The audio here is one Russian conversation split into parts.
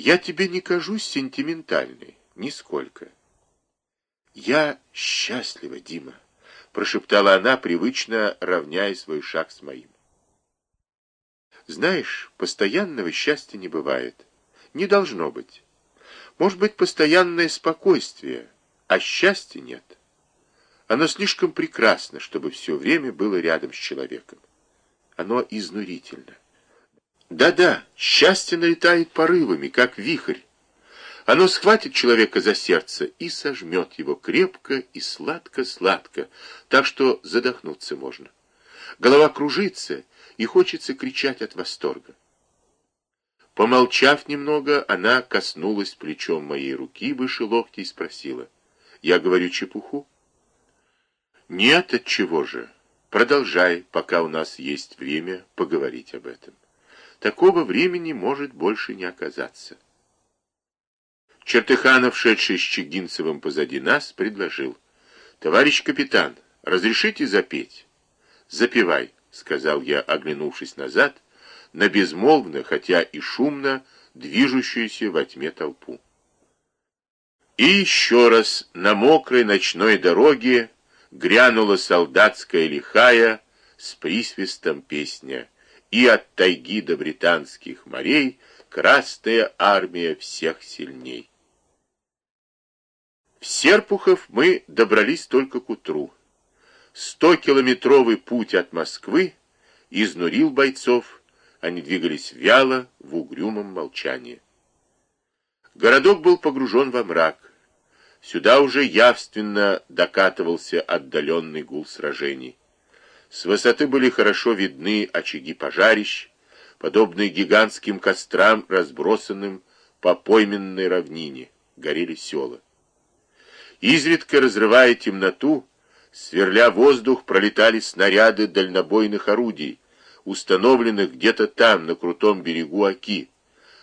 Я тебе не кажусь сентиментальной, нисколько. Я счастлива, Дима, прошептала она, привычно равняя свой шаг с моим. Знаешь, постоянного счастья не бывает. Не должно быть. Может быть, постоянное спокойствие, а счастья нет. Оно слишком прекрасно, чтобы все время было рядом с человеком. Оно изнурительно. Да-да, счастье налетает порывами, как вихрь. Оно схватит человека за сердце и сожмет его крепко и сладко-сладко, так что задохнуться можно. Голова кружится, и хочется кричать от восторга. Помолчав немного, она коснулась плечом моей руки выше локтя и спросила. «Я говорю чепуху?» «Нет, от чего же? Продолжай, пока у нас есть время поговорить об этом. Такого времени может больше не оказаться». Чертыханов, шедший с Чигинцевым позади нас, предложил. «Товарищ капитан, разрешите запеть?» «Запевай», — сказал я, оглянувшись назад, — на безмолвно, хотя и шумно, движущуюся во тьме толпу. И еще раз на мокрой ночной дороге грянула солдатская лихая с присвистом песня, и от тайги до британских морей красная армия всех сильней. В Серпухов мы добрались только к утру. Сто-километровый путь от Москвы изнурил бойцов, они двигались вяло, в угрюмом молчании. Городок был погружен во мрак. Сюда уже явственно докатывался отдаленный гул сражений. С высоты были хорошо видны очаги пожарищ, подобные гигантским кострам, разбросанным по пойменной равнине, горели села. Изредка разрывая темноту, сверля воздух, пролетали снаряды дальнобойных орудий, установленных где-то там, на крутом берегу Оки,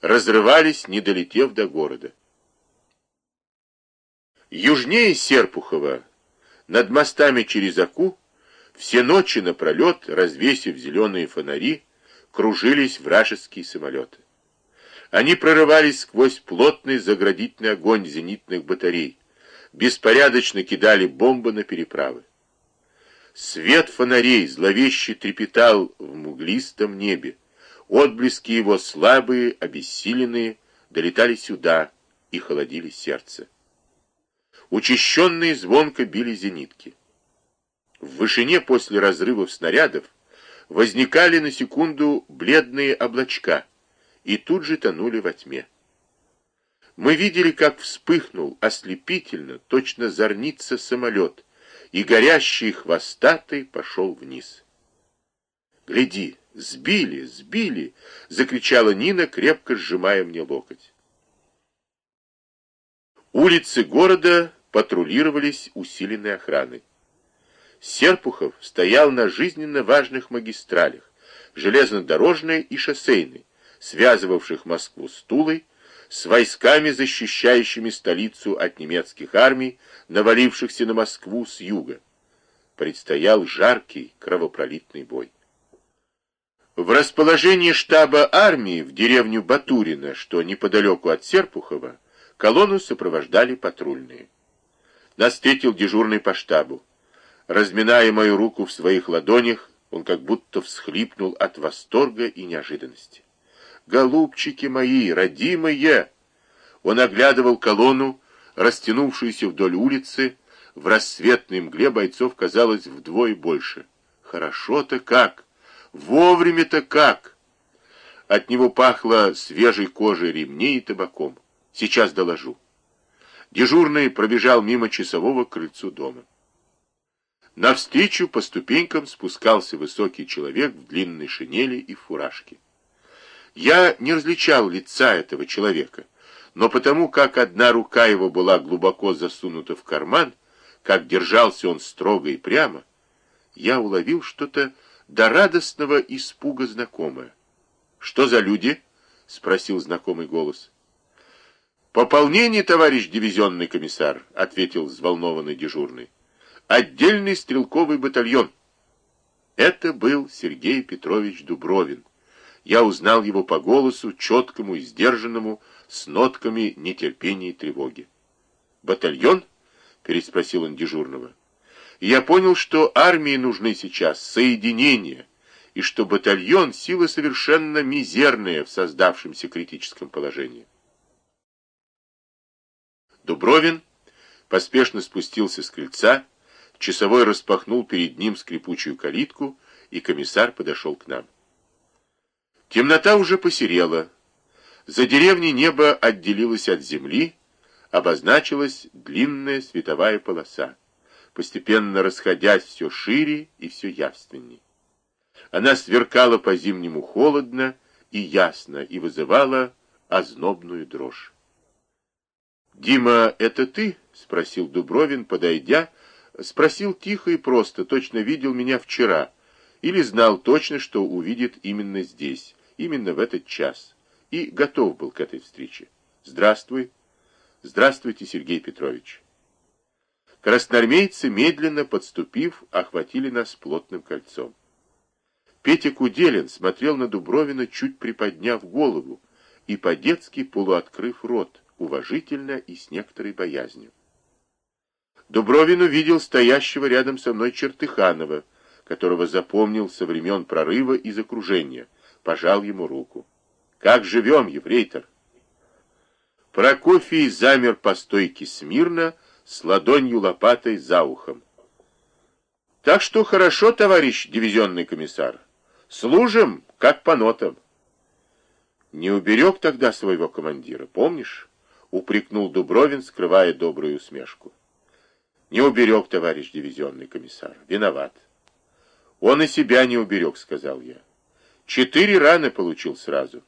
разрывались, не долетев до города. Южнее Серпухова, над мостами через Оку, все ночи напролет, развесив зеленые фонари, кружились вражеские самолеты. Они прорывались сквозь плотный заградительный огонь зенитных батарей, беспорядочно кидали бомбы на переправы. Свет фонарей зловеще трепетал в муглистом небе. Отблески его слабые, обессиленные, долетали сюда и холодили сердце. Учащенные звонко били зенитки. В вышине после разрывов снарядов возникали на секунду бледные облачка и тут же тонули во тьме. Мы видели, как вспыхнул ослепительно, точно зорнится самолет — и горящий хвостатый пошел вниз. «Гляди, сбили, сбили!» — закричала Нина, крепко сжимая мне локоть. Улицы города патрулировались усиленной охраной. Серпухов стоял на жизненно важных магистралях, железнодорожной и шоссейной, связывавших Москву с Тулой, с войсками, защищающими столицу от немецких армий, навалившихся на Москву с юга. Предстоял жаркий кровопролитный бой. В расположении штаба армии в деревню Батурина, что неподалеку от Серпухова, колонну сопровождали патрульные. Нас встретил дежурный по штабу. Разминая мою руку в своих ладонях, он как будто всхлипнул от восторга и неожиданности. «Голубчики мои, родимые!» Он оглядывал колонну, растянувшуюся вдоль улицы, в рассветной мгле бойцов казалось вдвое больше. Хорошо-то как! Вовремя-то как! От него пахло свежей кожей ремней и табаком. Сейчас доложу. Дежурный пробежал мимо часового к крыльцу дома. Навстречу по ступенькам спускался высокий человек в длинной шинели и фуражке. Я не различал лица этого человека, но потому как одна рука его была глубоко засунута в карман, как держался он строго и прямо, я уловил что-то до радостного испуга знакомое. «Что за люди?» — спросил знакомый голос. «Пополнение, товарищ дивизионный комиссар», — ответил взволнованный дежурный. «Отдельный стрелковый батальон». Это был Сергей Петрович Дубровин Я узнал его по голосу, четкому и сдержанному, с нотками нетерпения и тревоги. «Батальон?» — переспросил он дежурного. я понял, что армии нужны сейчас соединения, и что батальон — сила совершенно мизерная в создавшемся критическом положении. Дубровин поспешно спустился с крыльца, часовой распахнул перед ним скрипучую калитку, и комиссар подошел к нам. Темнота уже посерела. За деревней небо отделилось от земли, обозначилась длинная световая полоса, постепенно расходясь все шире и все явственней. Она сверкала по-зимнему холодно и ясно и вызывала ознобную дрожь. «Дима, это ты?» — спросил Дубровин, подойдя. Спросил тихо и просто, точно видел меня вчера, или знал точно, что увидит именно здесь, именно в этот час, и готов был к этой встрече. «Здравствуй». «Здравствуйте, Сергей Петрович». Красноармейцы, медленно подступив, охватили нас плотным кольцом. Петя Куделин смотрел на Дубровина, чуть приподняв голову и по-детски полуоткрыв рот, уважительно и с некоторой боязнью. Дубровин увидел стоящего рядом со мной Чертыханова, которого запомнил со времен прорыва из окружения, пожал ему руку. «Как живем, еврейтор?» Прокофий замер по стойке смирно, с ладонью лопатой за ухом. «Так что хорошо, товарищ дивизионный комиссар. Служим, как по нотам». «Не уберег тогда своего командира, помнишь?» — упрекнул Дубровин, скрывая добрую усмешку. «Не уберег, товарищ дивизионный комиссар. Виноват». «Он и себя не уберег», — сказал я. «Четыре раны получил сразу».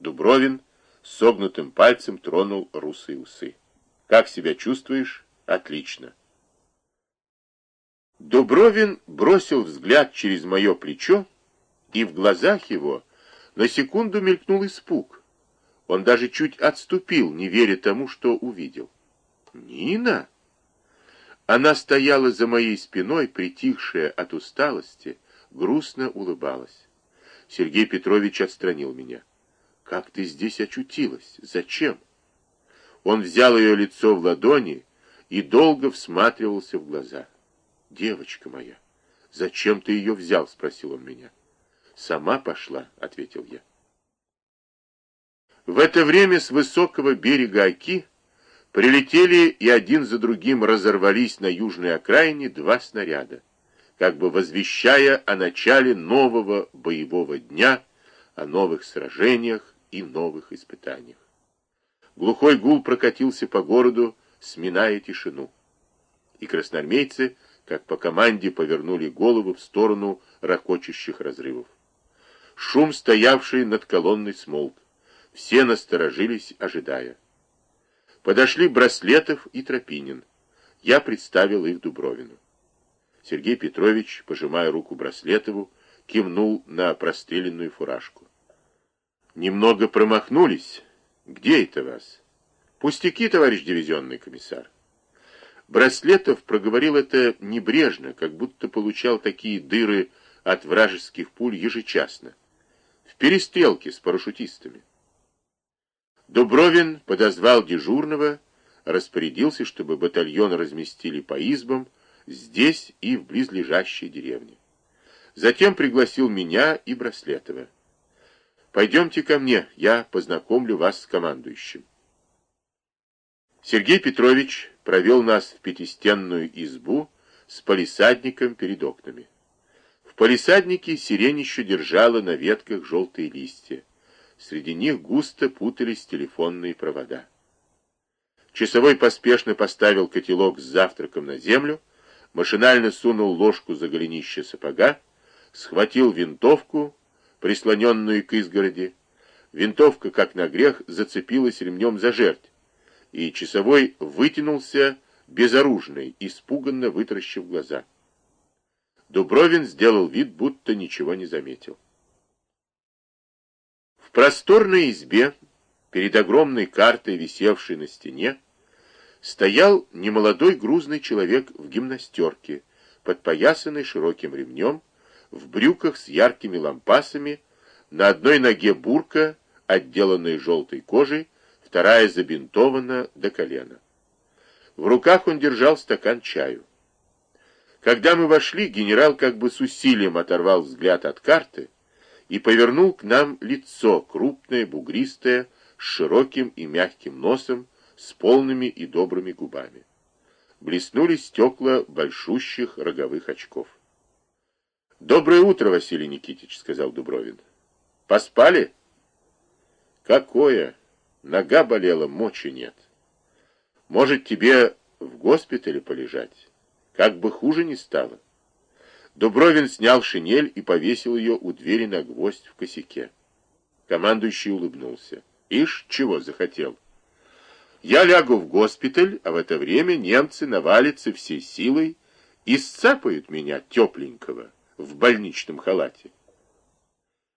Дубровин согнутым пальцем тронул русые усы. «Как себя чувствуешь?» «Отлично». Дубровин бросил взгляд через мое плечо, и в глазах его на секунду мелькнул испуг. Он даже чуть отступил, не веря тому, что увидел. «Нина?» Она стояла за моей спиной, притихшая от усталости, грустно улыбалась. Сергей Петрович отстранил меня. «Как ты здесь очутилась? Зачем?» Он взял ее лицо в ладони и долго всматривался в глаза. «Девочка моя, зачем ты ее взял?» — спросил он меня. «Сама пошла», — ответил я. В это время с высокого берега Оки прилетели и один за другим разорвались на южной окраине два снаряда, как бы возвещая о начале нового боевого дня, о новых сражениях и новых испытаниях. Глухой гул прокатился по городу, сминая тишину. И красноармейцы, как по команде, повернули головы в сторону ракочущих разрывов. Шум, стоявший над колонной, смолк. Все насторожились, ожидая. Подошли Браслетов и Тропинин. Я представил их Дубровину. Сергей Петрович, пожимая руку Браслетову, кивнул на простреленную фуражку. Немного промахнулись. Где это вас? Пустяки, товарищ дивизионный комиссар. Браслетов проговорил это небрежно, как будто получал такие дыры от вражеских пуль ежечасно. В перестрелке с парашютистами. Дубровин подозвал дежурного, распорядился, чтобы батальон разместили по избам здесь и в близлежащей деревне. Затем пригласил меня и Браслетова. «Пойдемте ко мне, я познакомлю вас с командующим». Сергей Петрович провел нас в пятистенную избу с палисадником перед окнами. В палисаднике сирень еще держала на ветках желтые листья. Среди них густо путались телефонные провода. Часовой поспешно поставил котелок с завтраком на землю, машинально сунул ложку за голенище сапога, схватил винтовку, прислоненную к изгороди. Винтовка, как на грех, зацепилась ремнем за жерть, и часовой вытянулся безоружный, испуганно вытаращив глаза. Дубровин сделал вид, будто ничего не заметил просторной избе, перед огромной картой, висевшей на стене, стоял немолодой грузный человек в гимнастерке, подпоясанный широким ремнем, в брюках с яркими лампасами, На одной ноге бурка, отделанная желтой кожей, вторая забинтована до колена. В руках он держал стакан чаю. Когда мы вошли, генерал как бы с усилием оторвал взгляд от карты и повернул к нам лицо, крупное, бугристое, с широким и мягким носом, с полными и добрыми губами. Блеснули стекла большущих роговых очков. «Доброе утро, Василий Никитич», — сказал Дубровин. «Поспали?» «Какое? Нога болела, мочи нет. Может, тебе в госпитале полежать?» Как бы хуже не стало. Дубровин снял шинель и повесил ее у двери на гвоздь в косяке. Командующий улыбнулся. Ишь, чего захотел. Я лягу в госпиталь, а в это время немцы навалятся всей силой и сцапают меня тепленького в больничном халате.